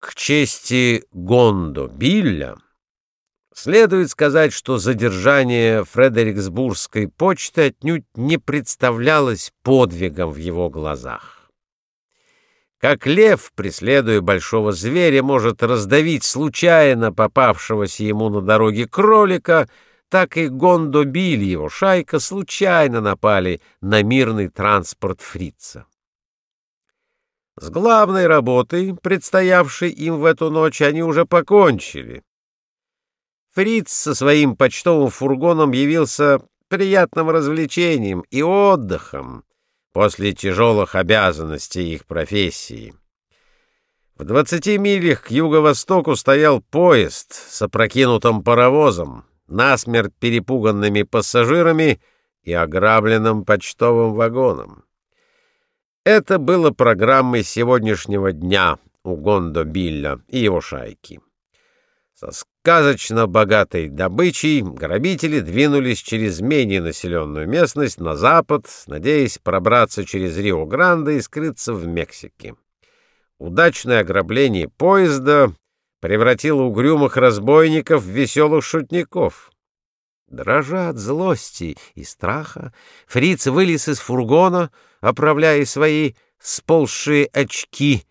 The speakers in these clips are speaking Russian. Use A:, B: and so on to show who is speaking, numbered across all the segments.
A: К чести Гондо Билля следует сказать, что задержание Фредериксбургской почты отнюдь не представлялось подвигом в его глазах. Как лев, преследуя большого зверя, может раздавить случайно попавшегося ему на дороге кролика, так и Гондо Биль его шайка случайно напали на мирный транспорт фрица. С главной работой, предстоявшей им в эту ночь, они уже покончили. Фриц со своим почтовым фургоном явился приятным развлечением и отдыхом после тяжелых обязанностей их профессии. В двадцати милях к юго-востоку стоял поезд с опрокинутым паровозом, насмерть перепуганными пассажирами и ограбленным почтовым вагоном. Это было программой сегодняшнего дня у Гондо Билля и его шайки. Со сказочно богатой добычей грабители двинулись через менее населенную местность на запад, надеясь пробраться через Рио-Гранде и скрыться в Мексике. Удачное ограбление поезда превратило угрюмых разбойников в веселых шутников. Дрожа от злости и страха, фриц вылез из фургона, оправляя свои сползшие очки.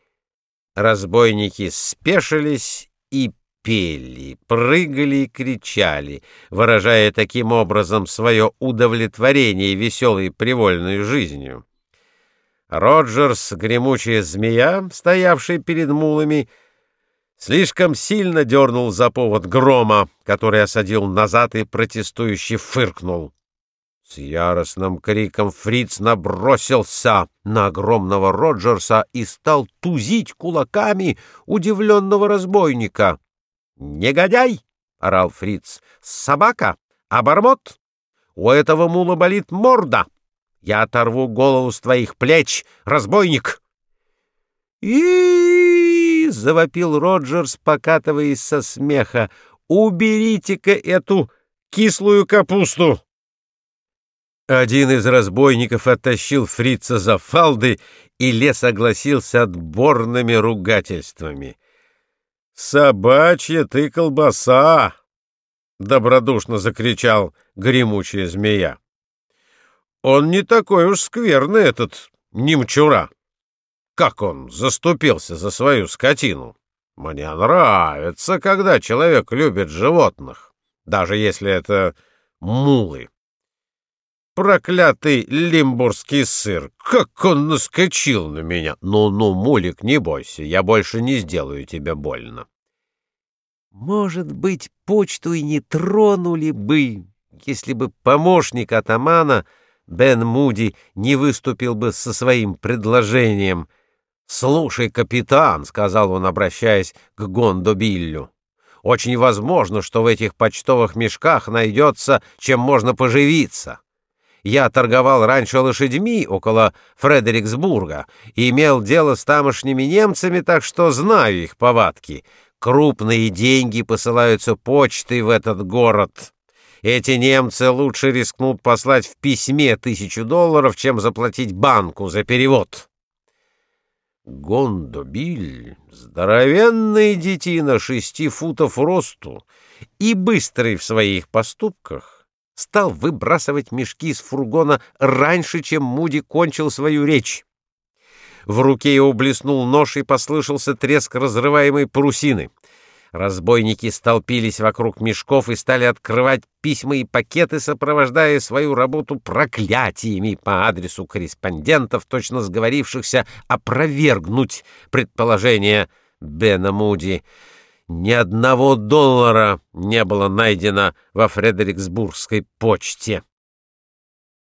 A: Разбойники спешились и пели, прыгали и кричали, выражая таким образом свое удовлетворение веселой привольной жизнью. Роджерс, гремучая змея, стоявший перед мулами, — слишком сильно дернул за повод грома, который осадил назад и протестующий фыркнул. С яростным криком Фриц набросился на огромного Роджерса и стал тузить кулаками удивленного разбойника. «Негодяй!» — орал Фриц. «Собака! Обормот! У этого мула болит морда! Я оторву голову с твоих плеч, разбойник!» Завопил Роджерс, покатываясь со смеха. «Уберите-ка эту кислую капусту!» Один из разбойников оттащил фрица за фалды, и лес огласился отборными ругательствами. «Собачья ты колбаса!» — добродушно закричал гремучая змея. «Он не такой уж скверный, этот немчура!» Как он заступился за свою скотину? Мне нравится, когда человек любит животных, даже если это мулы. Проклятый лимбургский сыр! Как он наскочил на меня! Ну-ну, мулик, не бойся, я больше не сделаю тебе больно. Может быть, почту и не тронули бы, если бы помощник атамана Бен Муди не выступил бы со своим предложением — «Слушай, капитан», — сказал он, обращаясь к Гондо Биллю, — «очень возможно, что в этих почтовых мешках найдется, чем можно поживиться. Я торговал раньше лошадьми около Фредериксбурга и имел дело с тамошними немцами, так что знаю их повадки. Крупные деньги посылаются почтой в этот город». Эти немцы лучше рискнут послать в письме тысячу долларов, чем заплатить банку за перевод. Гондобиль, здоровенный детина шести футов росту и быстрый в своих поступках, стал выбрасывать мешки из фургона раньше, чем Муди кончил свою речь. В руке его блеснул нож и послышался треск разрываемой парусины — Разбойники столпились вокруг мешков и стали открывать письма и пакеты, сопровождая свою работу проклятиями по адресу корреспондентов, точно сговорившихся опровергнуть предположение Бена Муди. Ни одного доллара не было найдено во Фредериксбургской почте.